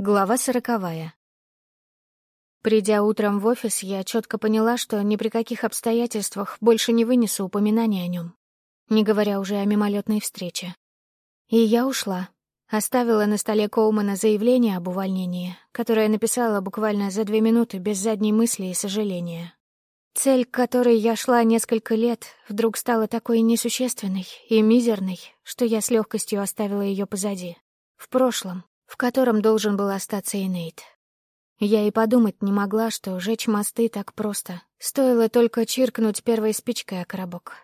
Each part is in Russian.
Глава сороковая. Придя утром в офис, я четко поняла, что ни при каких обстоятельствах больше не вынесу упоминания о нем, не говоря уже о мимолетной встрече. И я ушла. Оставила на столе Коумана заявление об увольнении, которое написала буквально за две минуты без задней мысли и сожаления. Цель, к которой я шла несколько лет, вдруг стала такой несущественной и мизерной, что я с легкостью оставила ее позади, в прошлом, в котором должен был остаться и Нейт. Я и подумать не могла, что жечь мосты так просто. Стоило только чиркнуть первой спичкой о коробок.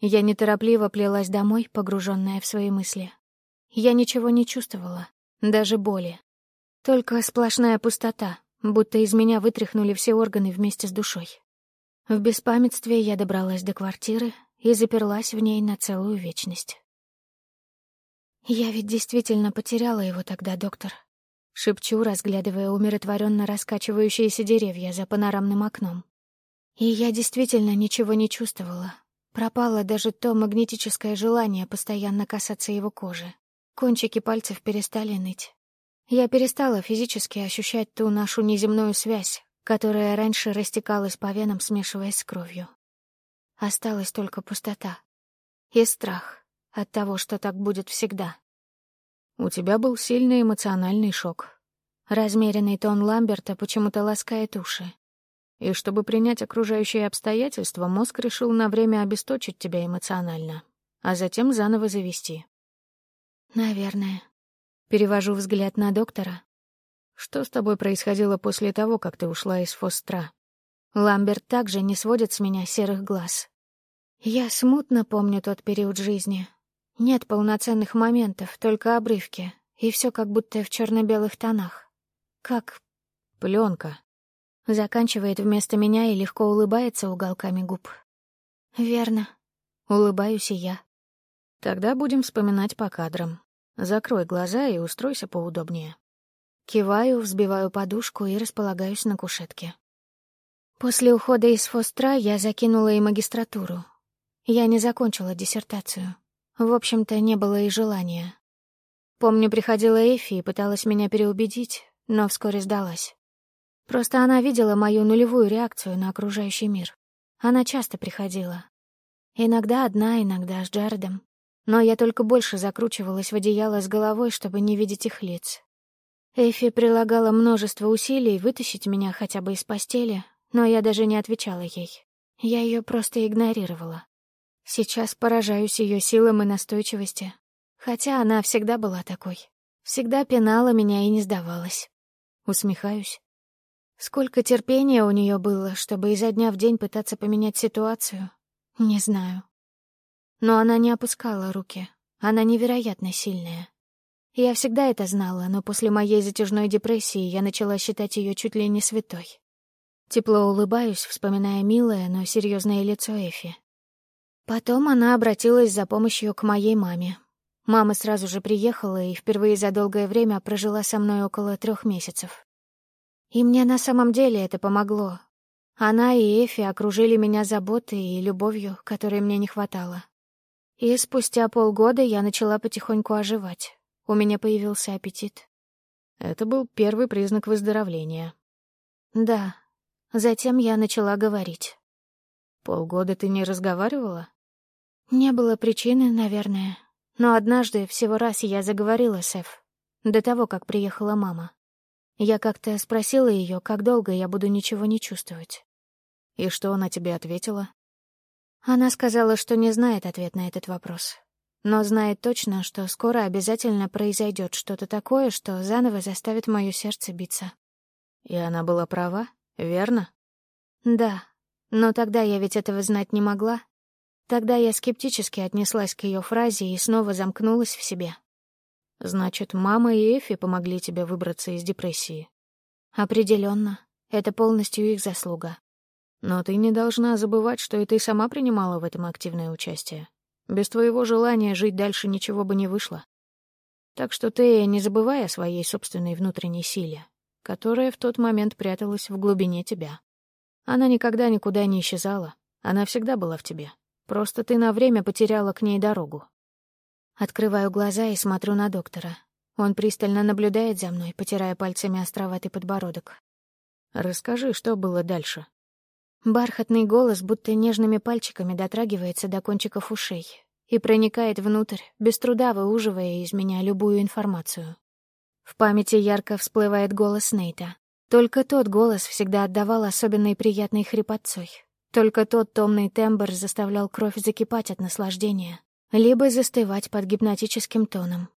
Я неторопливо плелась домой, погруженная в свои мысли. Я ничего не чувствовала, даже боли. Только сплошная пустота, будто из меня вытряхнули все органы вместе с душой. В беспамятстве я добралась до квартиры и заперлась в ней на целую вечность. «Я ведь действительно потеряла его тогда, доктор», — шепчу, разглядывая умиротворенно раскачивающиеся деревья за панорамным окном. И я действительно ничего не чувствовала. Пропало даже то магнетическое желание постоянно касаться его кожи. Кончики пальцев перестали ныть. Я перестала физически ощущать ту нашу неземную связь, которая раньше растекалась по венам, смешиваясь с кровью. Осталась только пустота и страх от того, что так будет всегда. У тебя был сильный эмоциональный шок. Размеренный тон Ламберта почему-то ласкает уши. И чтобы принять окружающие обстоятельства, мозг решил на время обесточить тебя эмоционально, а затем заново завести. Наверное. Перевожу взгляд на доктора. Что с тобой происходило после того, как ты ушла из Фостра? Ламберт также не сводит с меня серых глаз. Я смутно помню тот период жизни, нет полноценных моментов, только обрывки, и все как будто в черно-белых тонах. Как пленка. Заканчивает вместо меня и легко улыбается уголками губ. Верно. Улыбаюсь и я. Тогда будем вспоминать по кадрам. Закрой глаза и устройся поудобнее. Киваю, взбиваю подушку и располагаюсь на кушетке. После ухода из Фостра я закинула и магистратуру. Я не закончила диссертацию. В общем-то, не было и желания. Помню, приходила Эфи и пыталась меня переубедить, но вскоре сдалась. Просто она видела мою нулевую реакцию на окружающий мир. Она часто приходила. Иногда одна, иногда с Джаредом. Но я только больше закручивалась в одеяло с головой, чтобы не видеть их лиц. Эфи прилагала множество усилий вытащить меня хотя бы из постели, но я даже не отвечала ей. Я ее просто игнорировала. Сейчас поражаюсь ее силам и настойчивости. Хотя она всегда была такой. Всегда пинала меня и не сдавалась. Усмехаюсь. Сколько терпения у нее было, чтобы изо дня в день пытаться поменять ситуацию, не знаю. Но она не опускала руки. Она невероятно сильная. Я всегда это знала, но после моей затяжной депрессии я начала считать ее чуть ли не святой. Тепло улыбаюсь, вспоминая милое, но серьезное лицо Эфи. Потом она обратилась за помощью к моей маме. Мама сразу же приехала и впервые за долгое время прожила со мной около трех месяцев. И мне на самом деле это помогло. Она и Эфи окружили меня заботой и любовью, которой мне не хватало. И спустя полгода я начала потихоньку оживать. У меня появился аппетит. Это был первый признак выздоровления. Да. Затем я начала говорить. Полгода ты не разговаривала? Не было причины, наверное. Но однажды, всего раз, я заговорила с Эф. До того, как приехала мама. Я как-то спросила ее, как долго я буду ничего не чувствовать. И что она тебе ответила? Она сказала, что не знает ответ на этот вопрос. Но знает точно, что скоро обязательно произойдет что-то такое, что заново заставит мое сердце биться. И она была права, верно? Да, но тогда я ведь этого знать не могла, Тогда я скептически отнеслась к ее фразе и снова замкнулась в себе. «Значит, мама и Эфи помогли тебе выбраться из депрессии?» Определенно, это полностью их заслуга. Но ты не должна забывать, что и ты сама принимала в этом активное участие. Без твоего желания жить дальше ничего бы не вышло. Так что ты не забывай о своей собственной внутренней силе, которая в тот момент пряталась в глубине тебя. Она никогда никуда не исчезала, она всегда была в тебе. Просто ты на время потеряла к ней дорогу. Открываю глаза и смотрю на доктора. Он пристально наблюдает за мной, потирая пальцами островатый подбородок. «Расскажи, что было дальше?» Бархатный голос будто нежными пальчиками дотрагивается до кончиков ушей и проникает внутрь, без труда выуживая из меня любую информацию. В памяти ярко всплывает голос Нейта. Только тот голос всегда отдавал особенной приятной хрипотцой. Только тот томный тембр заставлял кровь закипать от наслаждения, либо застывать под гипнотическим тоном.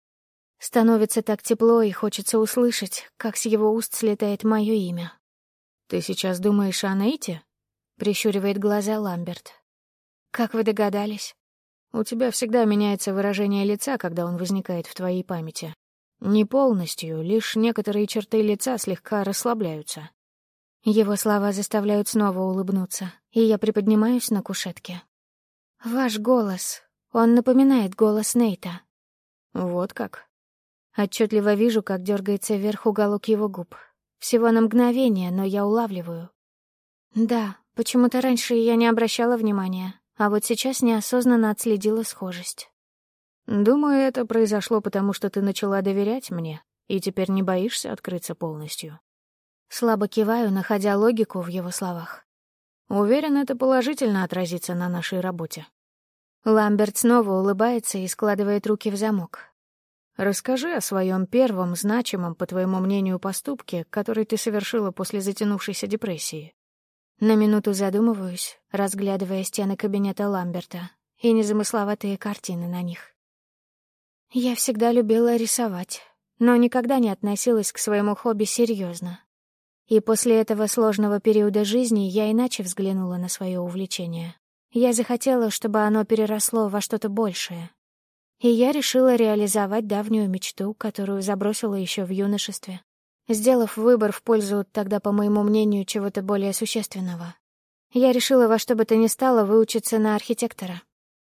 Становится так тепло и хочется услышать, как с его уст слетает мое имя. «Ты сейчас думаешь о Нейте?» — прищуривает глаза Ламберт. «Как вы догадались?» «У тебя всегда меняется выражение лица, когда он возникает в твоей памяти. Не полностью, лишь некоторые черты лица слегка расслабляются. Его слова заставляют снова улыбнуться, и я приподнимаюсь на кушетке. «Ваш голос, он напоминает голос Нейта». «Вот как?» Отчетливо вижу, как дергается вверх уголок его губ. Всего на мгновение, но я улавливаю. Да, почему-то раньше я не обращала внимания, а вот сейчас неосознанно отследила схожесть. «Думаю, это произошло потому, что ты начала доверять мне, и теперь не боишься открыться полностью». Слабо киваю, находя логику в его словах. Уверен, это положительно отразится на нашей работе. Ламберт снова улыбается и складывает руки в замок. Расскажи о своем первом значимом, по твоему мнению, поступке, который ты совершила после затянувшейся депрессии. На минуту задумываюсь, разглядывая стены кабинета Ламберта и незамысловатые картины на них. Я всегда любила рисовать, но никогда не относилась к своему хобби серьезно. И после этого сложного периода жизни я иначе взглянула на свое увлечение. Я захотела, чтобы оно переросло во что-то большее. И я решила реализовать давнюю мечту, которую забросила еще в юношестве, сделав выбор в пользу тогда, по моему мнению, чего-то более существенного. Я решила во что бы то ни стало выучиться на архитектора.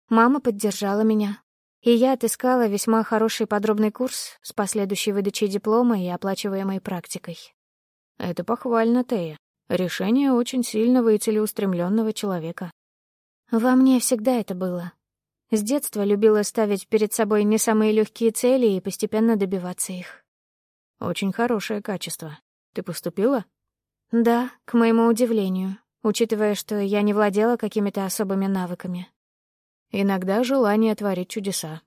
Мама поддержала меня, и я отыскала весьма хороший подробный курс с последующей выдачей диплома и оплачиваемой практикой. Это похвально, Тея. Решение очень сильного и целеустремленного человека. Во мне всегда это было. С детства любила ставить перед собой не самые легкие цели и постепенно добиваться их. Очень хорошее качество. Ты поступила? Да, к моему удивлению, учитывая, что я не владела какими-то особыми навыками. Иногда желание творить чудеса.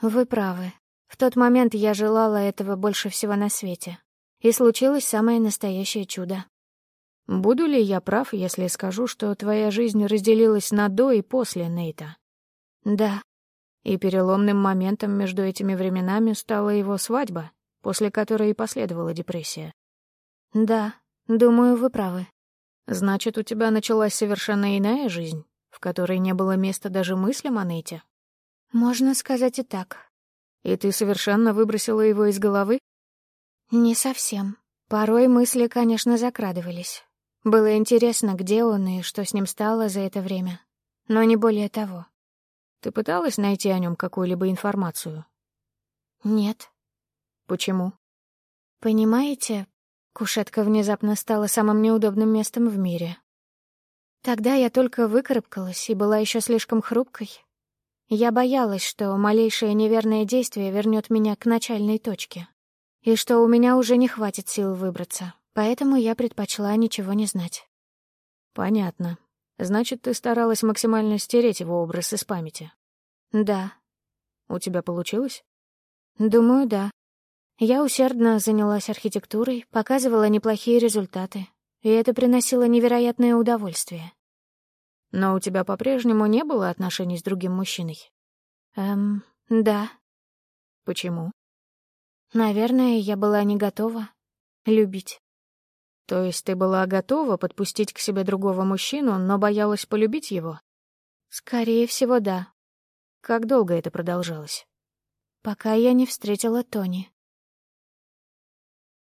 Вы правы. В тот момент я желала этого больше всего на свете. И случилось самое настоящее чудо. Буду ли я прав, если скажу, что твоя жизнь разделилась на до и после Нейта? Да. И переломным моментом между этими временами стала его свадьба, после которой и последовала депрессия. Да, думаю, вы правы. Значит, у тебя началась совершенно иная жизнь, в которой не было места даже мыслям о Нейте? Можно сказать и так. И ты совершенно выбросила его из головы? Не совсем. Порой мысли, конечно, закрадывались. Было интересно, где он и что с ним стало за это время. Но не более того. Ты пыталась найти о нем какую-либо информацию? Нет. Почему? Понимаете, кушетка внезапно стала самым неудобным местом в мире. Тогда я только выкарабкалась и была еще слишком хрупкой. Я боялась, что малейшее неверное действие вернет меня к начальной точке и что у меня уже не хватит сил выбраться, поэтому я предпочла ничего не знать. Понятно. Значит, ты старалась максимально стереть его образ из памяти? Да. У тебя получилось? Думаю, да. Я усердно занялась архитектурой, показывала неплохие результаты, и это приносило невероятное удовольствие. Но у тебя по-прежнему не было отношений с другим мужчиной? Эм, да. Почему? Наверное, я была не готова любить. То есть ты была готова подпустить к себе другого мужчину, но боялась полюбить его? Скорее всего, да. Как долго это продолжалось? Пока я не встретила Тони.